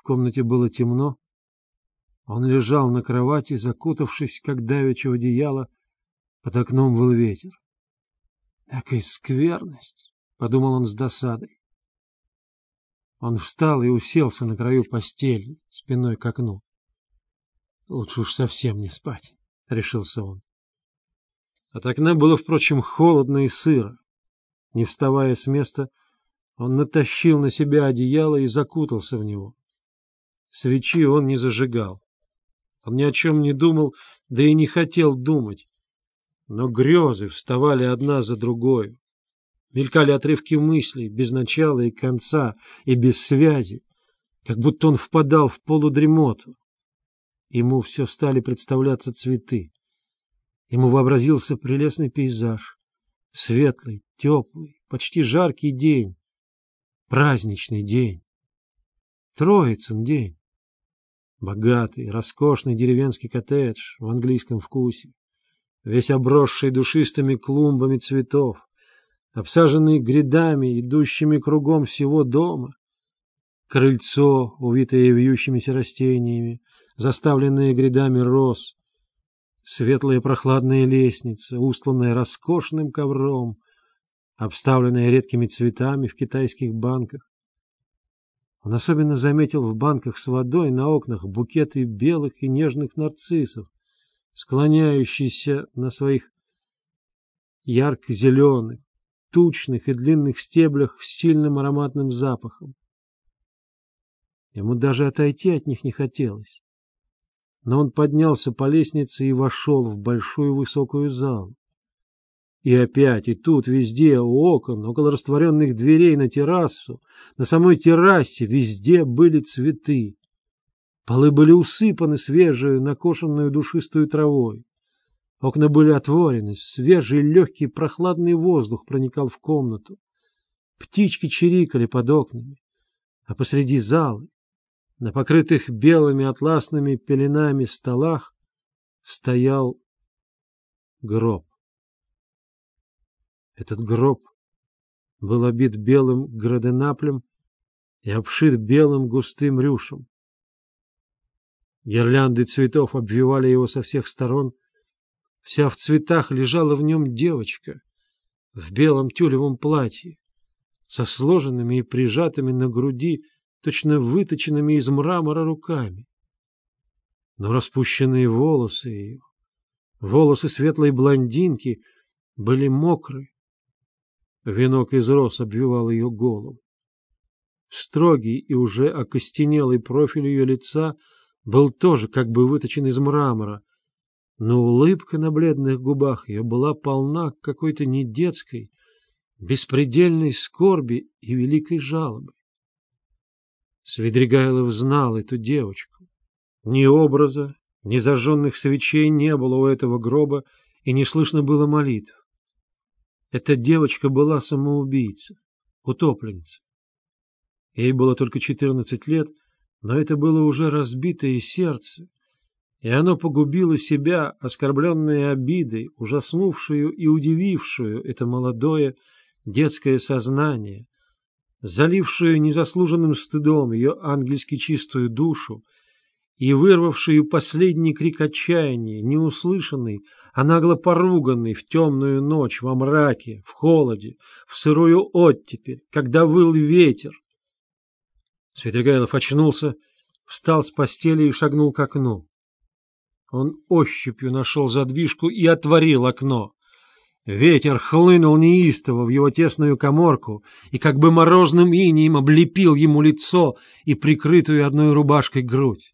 В комнате было темно. Он лежал на кровати, закутавшись, как давеча в одеяло. Под окном был ветер. «Какая скверность!» — подумал он с досадой. Он встал и уселся на краю постели, спиной к окну. «Лучше уж совсем не спать», — решился он. От окна было, впрочем, холодно и сыро. Не вставая с места, он натащил на себя одеяло и закутался в него. Свечи он не зажигал. Он ни о чем не думал, да и не хотел думать. Но грезы вставали одна за другой. Мелькали отрывки мыслей, без начала и конца, и без связи, как будто он впадал в полудремоту. Ему все стали представляться цветы. Ему вообразился прелестный пейзаж, светлый, теплый, почти жаркий день, праздничный день, Троицын день, богатый, роскошный деревенский коттедж в английском вкусе, весь обросший душистыми клумбами цветов, обсаженный грядами, идущими кругом всего дома, крыльцо, увитое вьющимися растениями, заставленное грядами роз, светлая прохладная лестница, устланная роскошным ковром, обставленная редкими цветами в китайских банках. Он особенно заметил в банках с водой на окнах букеты белых и нежных нарциссов, склоняющиеся на своих ярко-зеленых, тучных и длинных стеблях с сильным ароматным запахом. Ему даже отойти от них не хотелось. Но он поднялся по лестнице и вошел в большую высокую залу. И опять, и тут, везде, у окон, около растворенных дверей на террасу, на самой террасе, везде были цветы. Полы были усыпаны свежей, накошенную душистую травой. Окна были отворены, свежий, легкий, прохладный воздух проникал в комнату. Птички чирикали под окнами, а посреди залы, на покрытых белыми атласными пеленами столах, стоял гроб. Этот гроб был обит белым граденаплем и обшит белым густым рюшем. Гирлянды цветов обвивали его со всех сторон. Вся в цветах лежала в нем девочка в белом тюлевом платье, со сложенными и прижатыми на груди, точно выточенными из мрамора руками. Но распущенные волосы ее, волосы светлой блондинки, были мокры Венок из роз обвивал ее голову. Строгий и уже окостенелый профиль ее лица был тоже как бы выточен из мрамора, но улыбка на бледных губах ее была полна какой-то недетской, беспредельной скорби и великой жалобы. Свидригайлов знал эту девочку. Ни образа, ни зажженных свечей не было у этого гроба, и не слышно было молитв. Эта девочка была самоубийца, утопленница. Ей было только четырнадцать лет, но это было уже разбитое сердце, и оно погубило себя, оскорбленное обидой, ужаснувшую и удивившую это молодое детское сознание, залившую незаслуженным стыдом ее ангельски чистую душу и вырвавшую последний крик отчаяния, неуслышанный, а нагло поруганный в темную ночь, во мраке, в холоде, в сырую оттепель, когда выл ветер. Светлигайлов очнулся, встал с постели и шагнул к окну. Он ощупью нашел задвижку и отворил окно. Ветер хлынул неистово в его тесную коморку и как бы морозным инием облепил ему лицо и прикрытую одной рубашкой грудь.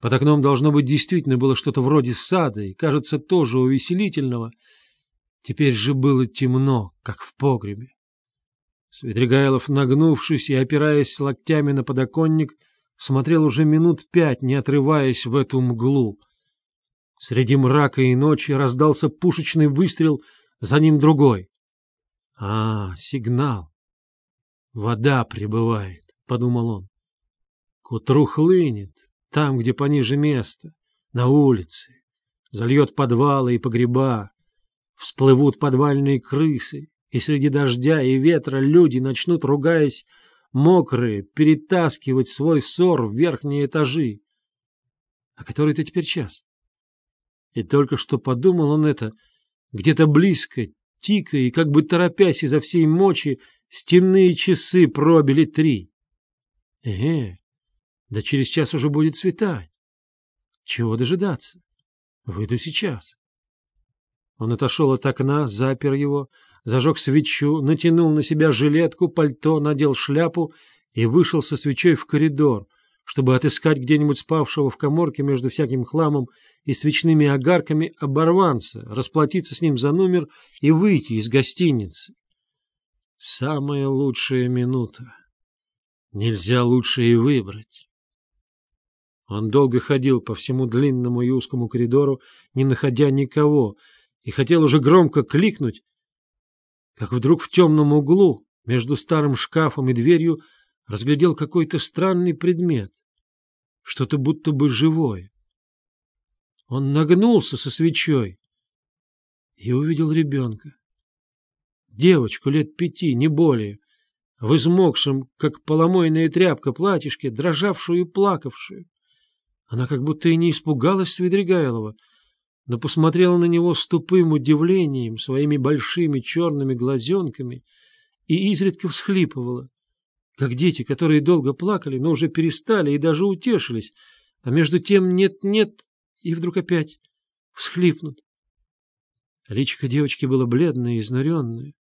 Под окном должно быть действительно было что-то вроде сада и, кажется, тоже увеселительного. Теперь же было темно, как в погребе. Свидригайлов, нагнувшись и опираясь локтями на подоконник, смотрел уже минут пять, не отрываясь в эту мглу. Среди мрака и ночи раздался пушечный выстрел, за ним другой. А, сигнал. Вода прибывает, — подумал он. К утру хлынет, там, где пониже места, на улице, зальет подвалы и погреба, всплывут подвальные крысы, и среди дождя и ветра люди начнут, ругаясь, мокрые, перетаскивать свой ссор в верхние этажи. А который ты теперь час? И только что подумал он это, где-то близко, тикая и как бы торопясь изо всей мочи, стенные часы пробили три. Эге, да через час уже будет светать. Чего дожидаться? Выйду сейчас. Он отошел от окна, запер его, зажег свечу, натянул на себя жилетку, пальто, надел шляпу и вышел со свечой в коридор, чтобы отыскать где-нибудь спавшего в коморке между всяким хламом и свечными огарками оборванца, расплатиться с ним за номер и выйти из гостиницы. Самая лучшая минута. Нельзя лучше и выбрать. Он долго ходил по всему длинному и узкому коридору, не находя никого, и хотел уже громко кликнуть, как вдруг в темном углу, между старым шкафом и дверью, разглядел какой-то странный предмет, что-то будто бы живое. Он нагнулся со свечой и увидел ребенка. Девочку лет пяти, не более, в измокшем, как поломойная тряпка, платьишке, дрожавшую и плакавшую. Она как будто и не испугалась Свидригайлова, но посмотрела на него с тупым удивлением, своими большими черными глазенками, и изредка всхлипывала, как дети, которые долго плакали, но уже перестали и даже утешились, а между тем нет-нет, и вдруг опять всхлипнут. Личико девочки было бледное и изнуренное.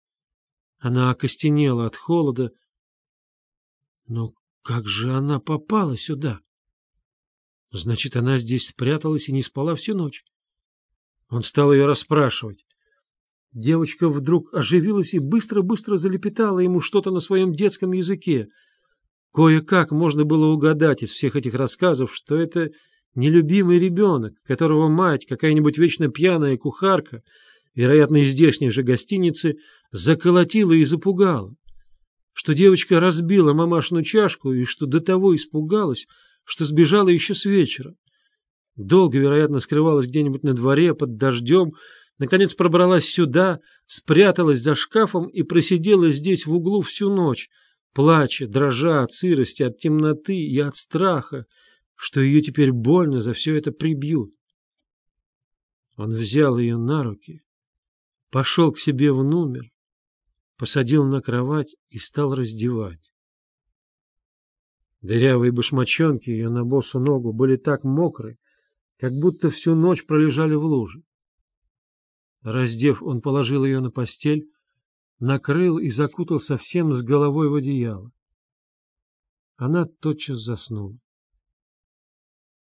Она окостенела от холода. Но как же она попала сюда? Значит, она здесь спряталась и не спала всю ночь. Он стал ее расспрашивать. Девочка вдруг оживилась и быстро-быстро залепетала ему что-то на своем детском языке. Кое-как можно было угадать из всех этих рассказов, что это нелюбимый ребенок, которого мать, какая-нибудь вечно пьяная кухарка, вероятно, из здешней же гостиницы, заколотила и запугала, что девочка разбила мамашину чашку и что до того испугалась, что сбежала еще с вечера. Долго, вероятно, скрывалась где-нибудь на дворе, под дождем, наконец пробралась сюда, спряталась за шкафом и просидела здесь в углу всю ночь, плача, дрожа от сырости, от темноты и от страха, что ее теперь больно за все это прибьют. Он взял ее на руки, пошел к себе в номер, посадил на кровать и стал раздевать. Дырявые башмачонки ее на босу ногу были так мокры, как будто всю ночь пролежали в луже. Раздев, он положил ее на постель, накрыл и закутал совсем с головой в одеяло. Она тотчас заснула.